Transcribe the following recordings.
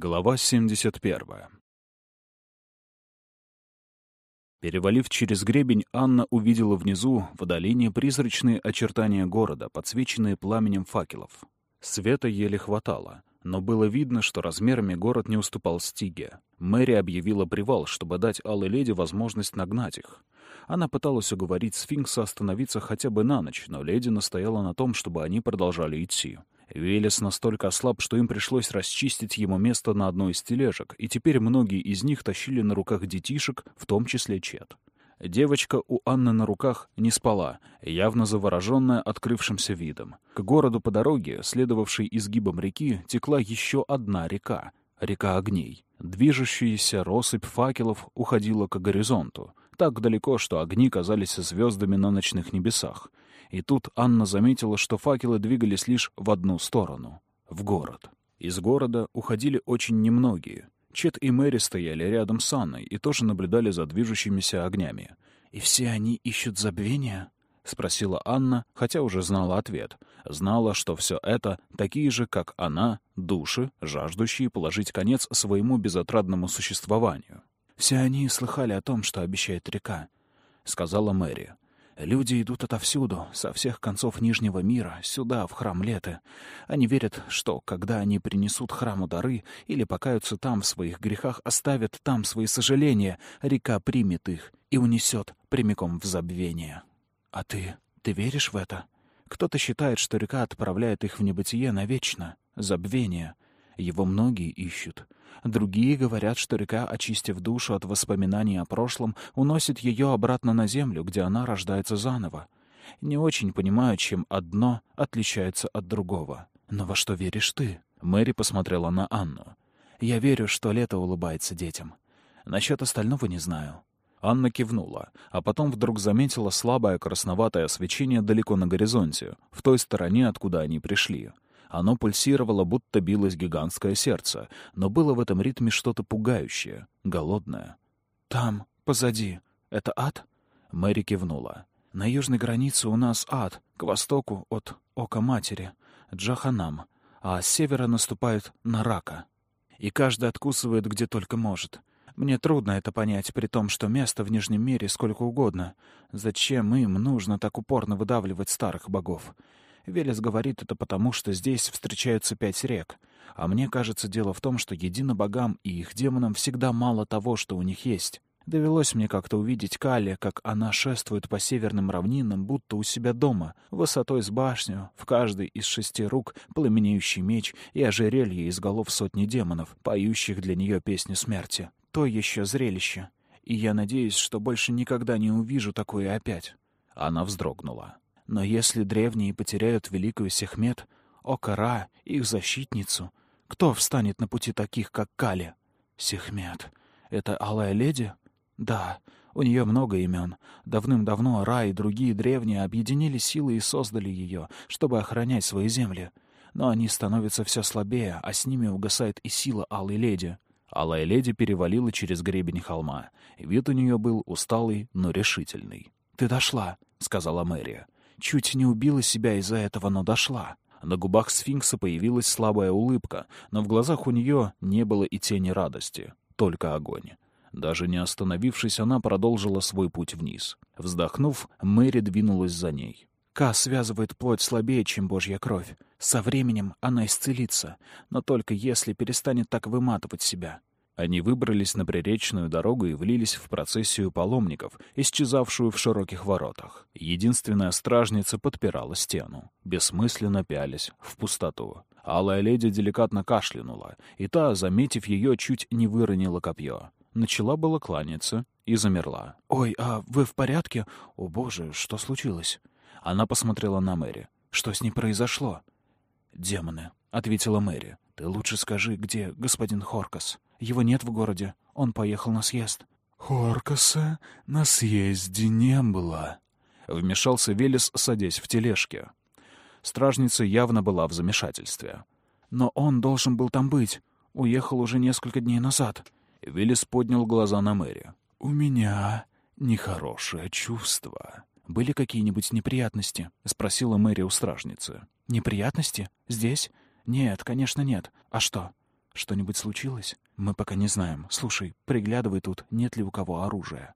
Глава 71. Перевалив через гребень, Анна увидела внизу, в долине, призрачные очертания города, подсвеченные пламенем факелов. Света еле хватало, но было видно, что размерами город не уступал Стиге. Мэри объявила привал, чтобы дать Алой Леди возможность нагнать их. Она пыталась уговорить сфинкса остановиться хотя бы на ночь, но леди настояла на том, чтобы они продолжали идти. Велес настолько ослаб, что им пришлось расчистить ему место на одной из тележек, и теперь многие из них тащили на руках детишек, в том числе Чет. Девочка у Анны на руках не спала, явно завороженная открывшимся видом. К городу по дороге, следовавшей изгибом реки, текла еще одна река — река огней. Движущаяся россыпь факелов уходила к горизонту, так далеко, что огни казались звездами на ночных небесах. И тут Анна заметила, что факелы двигались лишь в одну сторону — в город. Из города уходили очень немногие. Чет и Мэри стояли рядом с Анной и тоже наблюдали за движущимися огнями. «И все они ищут забвения?» — спросила Анна, хотя уже знала ответ. Знала, что все это такие же, как она, души, жаждущие положить конец своему безотрадному существованию. «Все они слыхали о том, что обещает река», — сказала Мэри. Люди идут отовсюду, со всех концов Нижнего мира, сюда, в храм Леты. Они верят, что, когда они принесут храму дары или покаются там в своих грехах, оставят там свои сожаления, река примет их и унесет прямиком в забвение. А ты, ты веришь в это? Кто-то считает, что река отправляет их в небытие навечно, забвение. Его многие ищут. Другие говорят, что река, очистив душу от воспоминаний о прошлом, уносит ее обратно на землю, где она рождается заново. Не очень понимаю, чем одно отличается от другого. Но во что веришь ты? Мэри посмотрела на Анну. Я верю, что лето улыбается детям. Насчет остального не знаю. Анна кивнула, а потом вдруг заметила слабое красноватое свечение далеко на горизонте, в той стороне, откуда они пришли. Оно пульсировало, будто билось гигантское сердце, но было в этом ритме что-то пугающее, голодное. «Там, позади. Это ад?» Мэри кивнула. «На южной границе у нас ад, к востоку от Ока Матери, Джаханам, а с севера наступает Нарака. И каждый откусывает где только может. Мне трудно это понять, при том, что места в Нижнем мире сколько угодно. Зачем им нужно так упорно выдавливать старых богов? Велес говорит это потому, что здесь встречаются пять рек. А мне кажется, дело в том, что едино богам и их демонам всегда мало того, что у них есть. Довелось мне как-то увидеть Кали, как она шествует по северным равнинам, будто у себя дома, высотой с башню, в каждой из шести рук пламенеющий меч и ожерелье из голов сотни демонов, поющих для нее песню смерти. То еще зрелище. И я надеюсь, что больше никогда не увижу такое опять. Она вздрогнула. Но если древние потеряют великую Сехмет, Окара, их защитницу, кто встанет на пути таких, как Кали? Сехмет. Это Алая Леди? Да, у нее много имен. Давным-давно Ра и другие древние объединили силы и создали ее, чтобы охранять свои земли. Но они становятся все слабее, а с ними угасает и сила Алой Леди. Алая Леди перевалила через гребень холма. Вид у нее был усталый, но решительный. «Ты дошла», — сказала Мэрия. Чуть не убила себя из-за этого, но дошла. На губах сфинкса появилась слабая улыбка, но в глазах у нее не было и тени радости, только огонь. Даже не остановившись, она продолжила свой путь вниз. Вздохнув, Мэри двинулась за ней. Ка связывает плоть слабее, чем божья кровь. Со временем она исцелится, но только если перестанет так выматывать себя. Они выбрались на приречную дорогу и влились в процессию паломников, исчезавшую в широких воротах. Единственная стражница подпирала стену, бессмысленно пялись в пустоту. Алая леди деликатно кашлянула, и та, заметив ее, чуть не выронила копье. Начала было кланяться и замерла. «Ой, а вы в порядке? О, боже, что случилось?» Она посмотрела на Мэри. «Что с ней произошло?» «Демоны», — ответила Мэри. «Ты лучше скажи, где господин Хоркас?» Его нет в городе. Он поехал на съезд». «Хоркаса на съезде не было», — вмешался Велес, садясь в тележке. Стражница явно была в замешательстве. «Но он должен был там быть. Уехал уже несколько дней назад». Велес поднял глаза на Мэри. «У меня нехорошее чувство». «Были какие-нибудь неприятности?» — спросила Мэри у стражницы. «Неприятности? Здесь? Нет, конечно, нет. А что?» Что-нибудь случилось? Мы пока не знаем. Слушай, приглядывай тут, нет ли у кого оружия.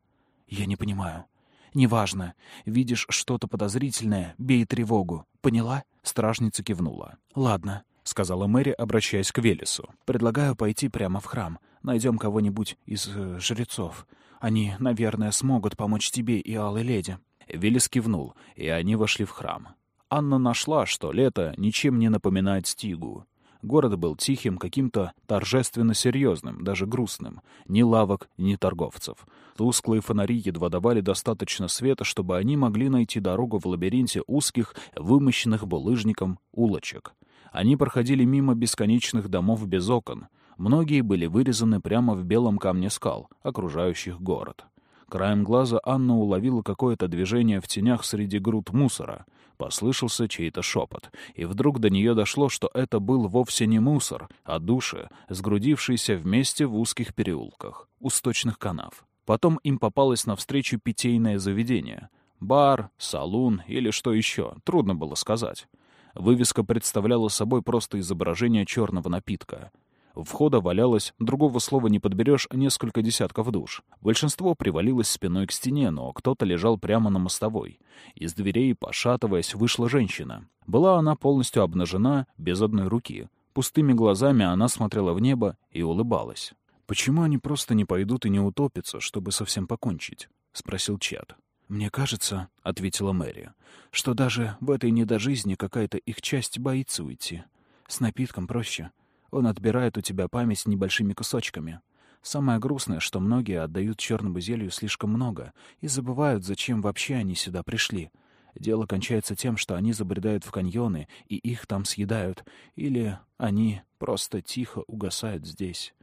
Я не понимаю. Неважно. Видишь что-то подозрительное, бей тревогу. Поняла? Стражница кивнула. Ладно, — сказала Мэри, обращаясь к Велесу. «Предлагаю пойти прямо в храм. Найдем кого-нибудь из э, жрецов. Они, наверное, смогут помочь тебе и Алой Леди». Велес кивнул, и они вошли в храм. Анна нашла, что лето ничем не напоминает Стигу. Город был тихим, каким-то торжественно серьезным, даже грустным. Ни лавок, ни торговцев. Тусклые фонари едва давали достаточно света, чтобы они могли найти дорогу в лабиринте узких, вымощенных булыжником улочек. Они проходили мимо бесконечных домов без окон. Многие были вырезаны прямо в белом камне скал, окружающих город. Краем глаза Анна уловила какое-то движение в тенях среди груд мусора. Послышался чей-то шепот, и вдруг до нее дошло, что это был вовсе не мусор, а души, сгрудившиеся вместе в узких переулках, у сточных канав. Потом им попалось навстречу питейное заведение. Бар, салун или что еще, трудно было сказать. Вывеска представляла собой просто изображение черного напитка. Входа валялось, другого слова не подберешь, несколько десятков душ. Большинство привалилось спиной к стене, но кто-то лежал прямо на мостовой. Из дверей, пошатываясь, вышла женщина. Была она полностью обнажена, без одной руки. Пустыми глазами она смотрела в небо и улыбалась. «Почему они просто не пойдут и не утопятся, чтобы совсем покончить?» — спросил Чад. «Мне кажется, — ответила Мэри, — что даже в этой недожизни какая-то их часть боится уйти. С напитком проще. Он отбирает у тебя память небольшими кусочками. Самое грустное, что многие отдают черному зелью слишком много и забывают, зачем вообще они сюда пришли. Дело кончается тем, что они забредают в каньоны, и их там съедают, или они просто тихо угасают здесь,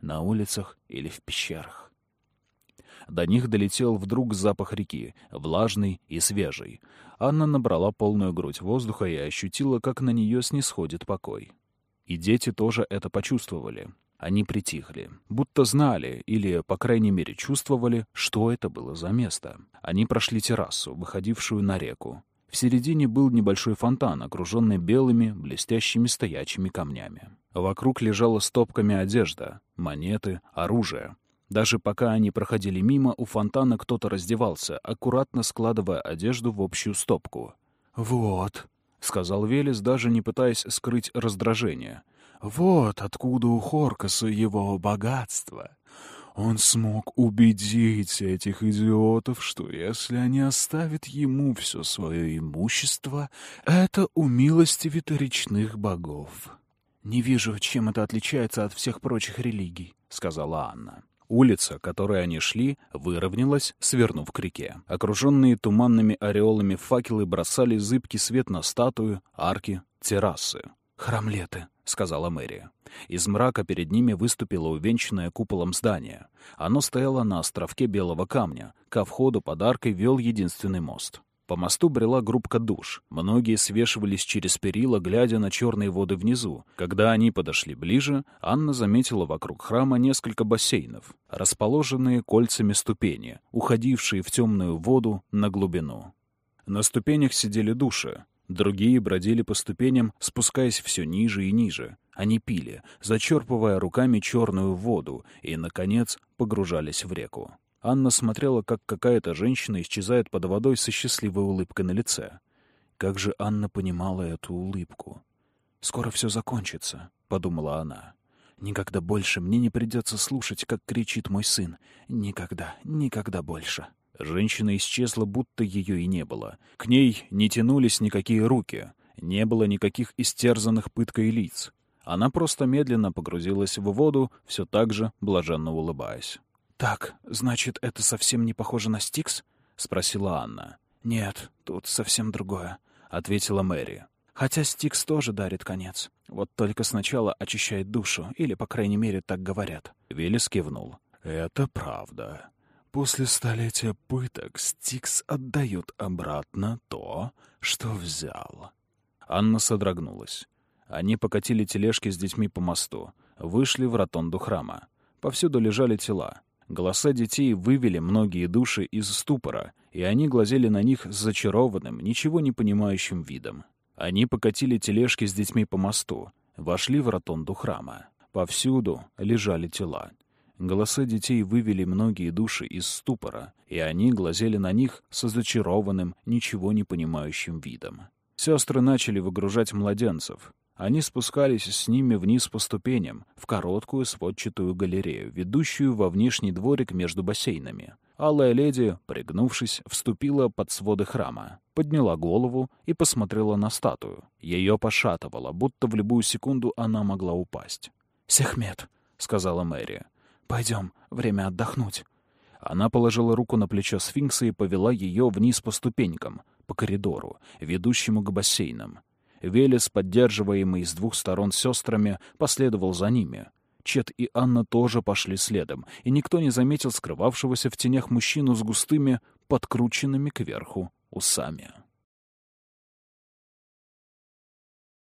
на улицах или в пещерах. До них долетел вдруг запах реки, влажный и свежий. Анна набрала полную грудь воздуха и ощутила, как на нее снисходит покой. И дети тоже это почувствовали. Они притихли, будто знали или, по крайней мере, чувствовали, что это было за место. Они прошли террасу, выходившую на реку. В середине был небольшой фонтан, окруженный белыми, блестящими стоячими камнями. Вокруг лежала стопками одежда, монеты, оружие. Даже пока они проходили мимо, у фонтана кто-то раздевался, аккуратно складывая одежду в общую стопку. «Вот», — сказал Велес, даже не пытаясь скрыть раздражение. «Вот откуда у Хоркаса его богатство. Он смог убедить этих идиотов, что если они оставят ему все свое имущество, это у милости речных богов». «Не вижу, чем это отличается от всех прочих религий», — сказала Анна. Улица, которой они шли, выровнялась, свернув к реке. Окруженные туманными ореолами факелы бросали зыбкий свет на статую, арки, террасы. «Храмлеты», — сказала Мэри. Из мрака перед ними выступило увенчанное куполом здание. Оно стояло на островке белого камня. Ко входу под аркой вел единственный мост. По мосту брела группка душ. Многие свешивались через перила, глядя на черные воды внизу. Когда они подошли ближе, Анна заметила вокруг храма несколько бассейнов, расположенные кольцами ступени, уходившие в темную воду на глубину. На ступенях сидели души. Другие бродили по ступеням, спускаясь все ниже и ниже. Они пили, зачерпывая руками черную воду, и, наконец, погружались в реку. Анна смотрела, как какая-то женщина исчезает под водой со счастливой улыбкой на лице. Как же Анна понимала эту улыбку? «Скоро все закончится», — подумала она. «Никогда больше мне не придется слушать, как кричит мой сын. Никогда, никогда больше». Женщина исчезла, будто ее и не было. К ней не тянулись никакие руки, не было никаких истерзанных пыткой лиц. Она просто медленно погрузилась в воду, все так же блаженно улыбаясь. «Так, значит, это совсем не похоже на Стикс?» — спросила Анна. «Нет, тут совсем другое», — ответила Мэри. «Хотя Стикс тоже дарит конец. Вот только сначала очищает душу, или, по крайней мере, так говорят». Виллис кивнул. «Это правда. После столетия пыток Стикс отдает обратно то, что взял». Анна содрогнулась. Они покатили тележки с детьми по мосту, вышли в ротонду храма. Повсюду лежали тела. Голоса детей вывели многие души из ступора, и они глазели на них с зачарованным, ничего не понимающим видом. Они покатили тележки с детьми по мосту, вошли в ротонду храма. Повсюду лежали тела. Голоса детей вывели многие души из ступора, и они глазели на них с зачарованным, ничего не понимающим видом. Сестры начали выгружать младенцев. Они спускались с ними вниз по ступеням, в короткую сводчатую галерею, ведущую во внешний дворик между бассейнами. Алая леди, пригнувшись, вступила под своды храма, подняла голову и посмотрела на статую. Ее пошатывало, будто в любую секунду она могла упасть. «Сехмет», — сказала Мэри, — «пойдем, время отдохнуть». Она положила руку на плечо сфинкса и повела ее вниз по ступенькам, по коридору, ведущему к бассейнам. Велес, поддерживаемый с двух сторон сестрами, последовал за ними. Чет и Анна тоже пошли следом, и никто не заметил скрывавшегося в тенях мужчину с густыми, подкрученными кверху усами.